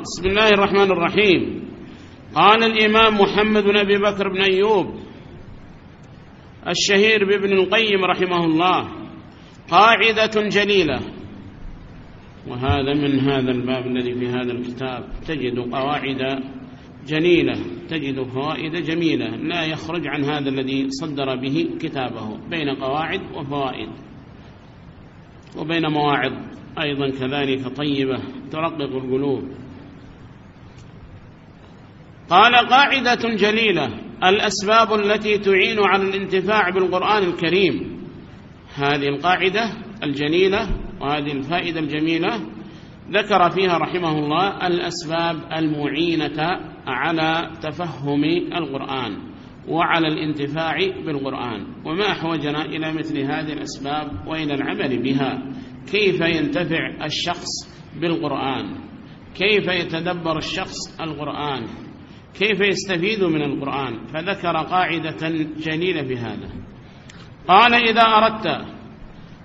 بسم الله الرحمن الرحيم. قال الإمام محمد بن أبي بكر بن أيوب الشهير بابن القيم رحمه الله قاعدة جليلة. وهذا من هذا الباب الذي في هذا الكتاب. تجد قواعد جليلة تجد فوائد جميلة. لا يخرج عن هذا الذي صدر به كتابه بين قواعد وفوائد. وبين مواعظ أيضا كذلك طيبة ترقق القلوب. قال قاعدة جليلة الأسباب التي تعين على الانتفاع بالقرآن الكريم. هذه القاعدة الجليلة وهذه الفائدة الجميلة ذكر فيها رحمه الله الأسباب المعينة على تفهم القرآن وعلى الانتفاع بالقرآن. وما أحوجنا إلى مثل هذه الأسباب وإلى العمل بها. كيف ينتفع الشخص بالقرآن؟ كيف يتدبر الشخص القرآن؟ كيف يستفيد من القرآن؟ فذكر قاعدة جليلة بهذا. قال إذا أردت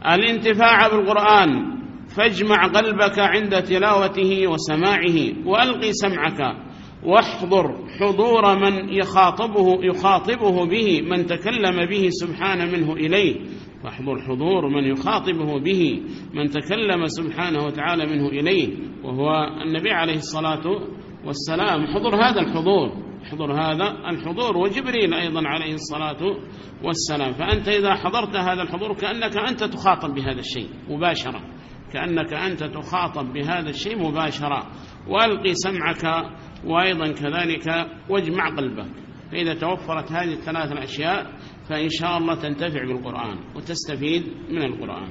الانتفاع بالقرآن فاجمع قلبك عند تلاوته وسماعه وألقي سمعك واحضر حضور من يخاطبه, يخاطبه به من تكلم به سبحان منه إليه. واحضر حضور من يخاطبه به من تكلم سبحانه وتعالى منه إليه. وهو النبي عليه الصلاة والسلام والسلام. حضور هذا الحضور. حضور هذا الحضور. وجبريل أيضا عليه الصلاة والسلام. فأنت إذا حضرت هذا الحضور كأنك أنت تخاطب بهذا الشيء مباشرة. كأنك أنت تخاطب بهذا الشيء مباشرة. وألقي سمعك وأيضا كذلك واجمع قلبك. فإذا توفرت هذه الثلاث الأشياء فإن شاء الله تنتفع بالقرآن وتستفيد من القرآن.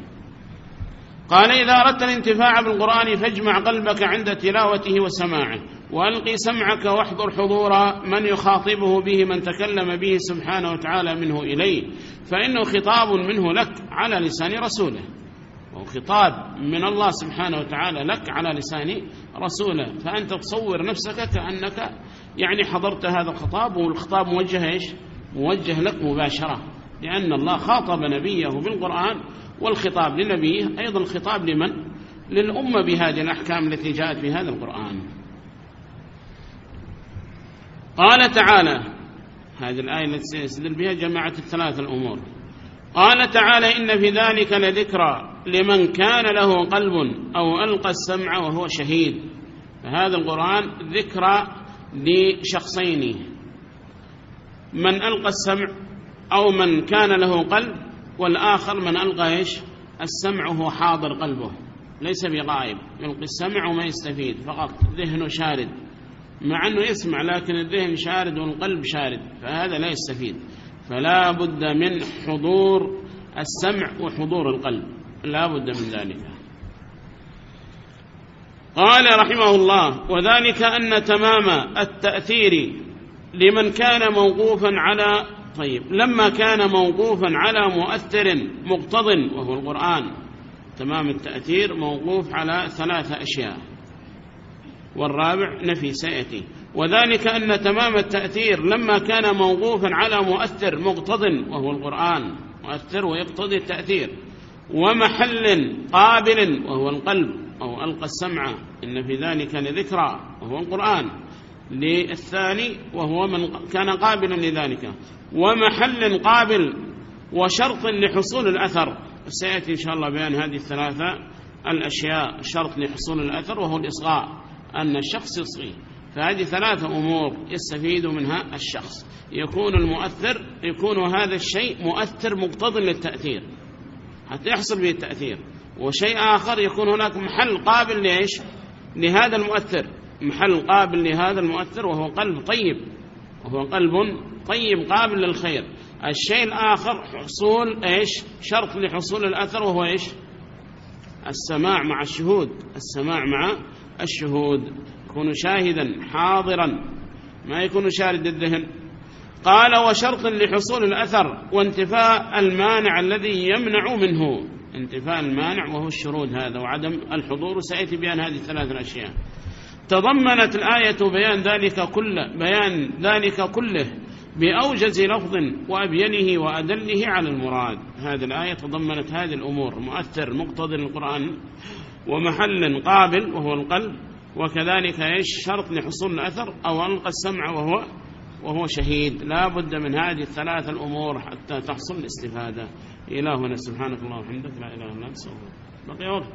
قال إذا أردت الانتفاع بالقرآن فاجمع قلبك عند تلاوته وسماعه. وألقي سمعك واحضر حضور من يخاطبه به من تكلم به سبحانه وتعالى منه إليه فإنه خطاب منه لك على لسان رسوله. وخطاب من الله سبحانه وتعالى لك على لسان رسوله. فأنت تصور نفسك كأنك يعني حضرت هذا الخطاب والخطاب موجه إيش؟ موجه لك مباشرة لأن الله خاطب نبيه بالقرآن والخطاب لنبيه أيضا الخطاب لمن؟ للأمة بهذه الأحكام التي جاءت بهذا القرآن. قال تعالى هذه الآية التي سيستدل بها جماعة الثلاث الأمور. قال تعالى إن في ذلك لذكرى لمن كان له قلب أو ألقى السمع وهو شهيد. فهذا القرآن ذكرى لشخصين. من ألقى السمع أو من كان له قلب والآخر من ألقى إيش؟ السمع هو حاضر قلبه. ليس بغائب يلقي السمع وما يستفيد فقط ذهنه شارد. مع أنه يسمع لكن الذهن شارد والقلب شارد فهذا لا يستفيد. فلا بد من حضور السمع وحضور القلب. لا بد من ذلك. قال رحمه الله وذلك أن تمام التأثير لمن كان موقوفا على طيب لما كان موقوفا على مؤثر مقتض وهو القرآن. تمام التأثير موقوف على ثلاثة أشياء. والرابع نفي سيأتي وذلك أن تمام التأثير لما كان موقوفا على مؤثر مقتض وهو القرآن مؤثر ويقتضي التأثير. ومحل قابل وهو القلب أو ألقى السمع. إن في ذلك لذكرى وهو القرآن. للثاني وهو من كان قابلا لذلك. ومحل قابل وشرط لحصول الأثر. سيأتي إن شاء الله بيان هذه الثلاثة. الأشياء شرط لحصول الأثر وهو الإصغاء. أن الشخص يصغي. فهذه ثلاثة أمور يستفيد منها الشخص. يكون المؤثر يكون هذا الشيء مؤثر مقتضي للتأثير. حتى يحصل به التأثير. وشيء آخر يكون هناك محل قابل ليش لهذا المؤثر. محل قابل لهذا المؤثر وهو قلب طيب. وهو قلب طيب قابل للخير. الشيء الآخر حصول إيش؟ شرط لحصول الأثر وهو إيش؟ السماع مع الشهود. السماع مع الشهود يكون شاهدا حاضرا. ما يكون شارد الذهن. قال وشرط لحصول الأثر وانتفاء المانع الذي يمنع منه. انتفاء المانع وهو الشرود هذا وعدم الحضور. سأتي بيان هذه الثلاث الأشياء. تضمنت الآية بيان ذلك كله بيان ذلك كله بأوجز لفظ وأبينه وأدله على المراد. هذه الآية تضمنت هذه الأمور. مؤثر مقتضي القرآن ومحل قابل وهو القلب وكذلك إيش؟ شرط لحصول الأثر أو ألقى السمع وهو وهو شهيد. لا بد من هذه الثلاث الأمور حتى تحصل الاستفادة. إلهنا سبحانك الله وحمدك لا إله إلا أنت بقي وقت.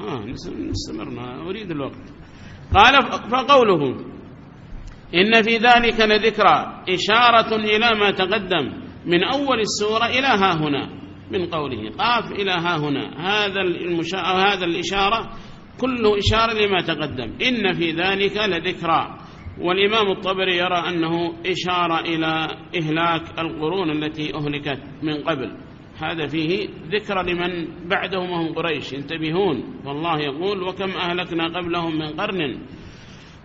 آه، ها نستمرنا. أريد الوقت. قال فقوله إن في ذلك لذكرى إشارة إلى ما تقدم من أول السورة إلى ها هنا. من قوله. قاف إلى ها هنا. هذا المشا... هذا الإشارة كل إشارة لما تقدم. إن في ذلك لذكرى. والإمام الطبري يرى أنه إشارة إلى إهلاك القرون التي أهلكت من قبل. هذا فيه ذكر لمن بعدهم وهم قريش ينتبهون. والله يقول وكم أهلكنا قبلهم من قرن.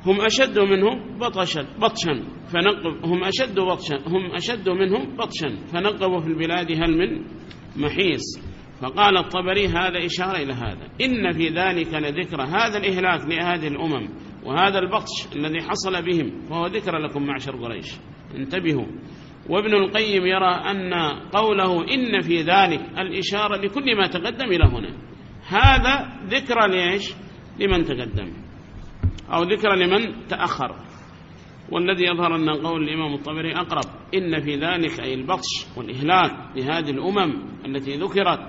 هم أشد منهم بطشا بطشا. فنقب هم أشد بطشا هم أشد منهم بطشا. فنقبوا في البلاد هل من محيص. فقال الطبري هذا إشارة إلى هذا. إن في ذلك لذكر هذا الإهلاك لهذه الأمم وهذا البطش الذي حصل بهم فهو ذكر لكم معشر قريش. انتبهوا. وابن القيم يرى أن قوله إن في ذلك الإشارة لكل ما تقدم إلى هنا. هذا ذكر ليش لمن تقدم. أو ذكر لمن تأخر. والذي يظهر أن قول الإمام الطبري أقرب إن في ذلك أي البطش والإهلاك لهذه الأمم التي ذكرت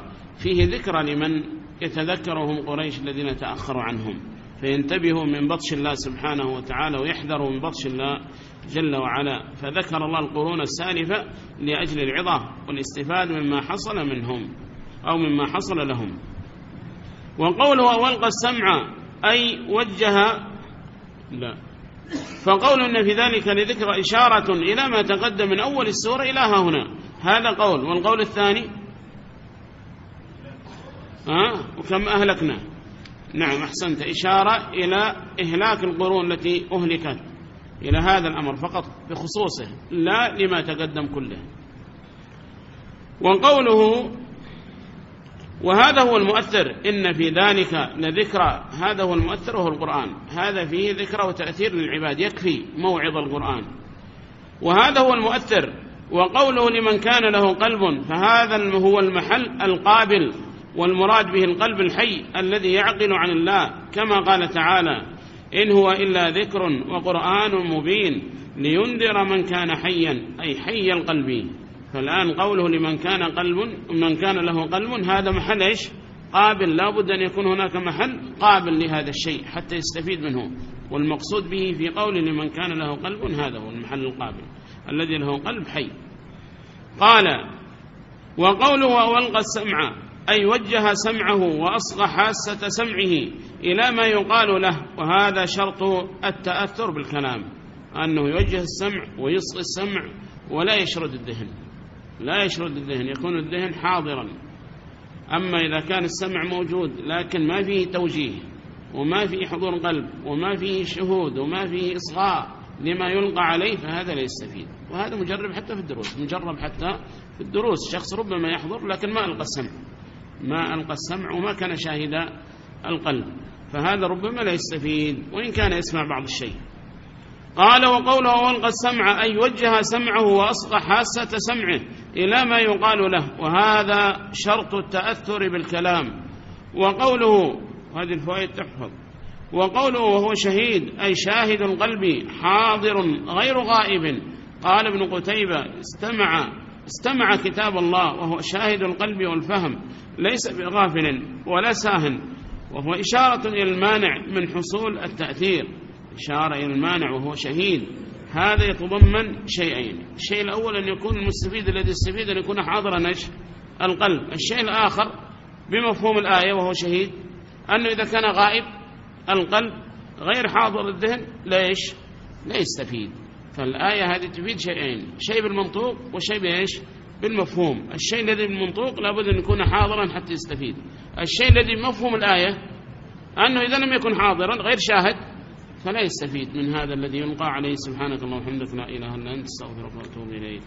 فيه ذكر لمن يتذكرهم قريش الذين تأخروا عنهم. فينتبهوا من بطش الله سبحانه وتعالى ويحذروا من بطش الله جل وعلا. فذكر الله القرون السالفة لأجل العظة والاستفاد مما حصل منهم أو مما حصل لهم. وقوله وألقى السمع أي وجه لا. فقول إن في ذلك لذكر إشارة إلى ما تقدم من أول السورة إلى ها هنا. هذا قول. والقول الثاني؟ ها؟ وكم أهلكنا؟ نعم أحسنت. إشارة إلى إهلاك القرون التي أهلكت إلى هذا الأمر فقط بخصوصه لا لما تقدم كله. وقوله وهذا هو المؤثر. إن في ذلك لذكرى. هذا هو المؤثر وهو القرآن. هذا فيه ذكرى وتأثير للعباد. يكفي موعظ القرآن. وهذا هو المؤثر. وقوله لمن كان له قلب فهذا هو المحل القابل والمراد به القلب الحي الذي يعقل عن الله. كما قال تعالى إن هو إلا ذكر وقرآن مبين لينذر من كان حيا أي حي القلب. فالآن قوله لمن كان قلب من كان له قلب هذا محل إيش؟ قابل. لا بد أن يكون هناك محل قابل لهذا الشيء حتى يستفيد منه. والمقصود به في قول لمن كان له قلب هذا هو المحل القابل. الذي له قلب حي. قال وقوله وألقى السمع أي وجه سمعه وأصغى حاسة سمعه إلى ما يقال له. وهذا شرط التأثر بالكلام. أنه يوجه السمع ويصغي السمع ولا يشرد الذهن. لا يشرد الذهن يكون الذهن حاضرا. أما إذا كان السمع موجود لكن ما فيه توجيه وما فيه حضور قلب وما فيه شهود وما فيه إصغاء لما يلقى عليه فهذا لا يستفيد. وهذا مجرب حتى في الدروس مجرب حتى في الدروس. شخص ربما يحضر لكن ما ألقى السمع. ما ألقى السمع وما كان شاهد القلب. فهذا ربما لا يستفيد وإن كان يسمع بعض الشيء. قال وقوله وألقى السمع أي وجه سمعه وأصغى حاسة سمعه. إلى ما يقال له وهذا شرط التأثر بالكلام. وقوله هذه الفوائد تحفظ. وقوله وهو شهيد أي شاهد قلبي حاضر غير غائب. قال ابن قتيبة استمع استمع كتاب الله وهو شاهد القلب والفهم ليس بغافل ولا ساهن. وهو إشارة إلى المانع من حصول التأثير. إشارة إلى المانع وهو شهيد. هذا يتضمن شيئين. الشيء الأول أن يكون المستفيد الذي يستفيد أن يكون حاضر نجح القلب. الشيء الآخر بمفهوم الآية وهو شهيد أنه إذا كان غائب القلب غير حاضر الذهن ليش؟ لا يستفيد فالآية هذه تفيد شيئين. شيء بالمنطوق وشيء بإيش؟ بالمفهوم. الشيء الذي بالمنطوق لابد أن يكون حاضرا حتى يستفيد. الشيء الذي مفهوم الآية أنه إذا لم يكن حاضرا غير شاهد فلا يستفيد من هذا الذي يلقى عليه سبحانك اللهم وحمدك لا إله إلا أنت أستغفرك وأتوب إليك.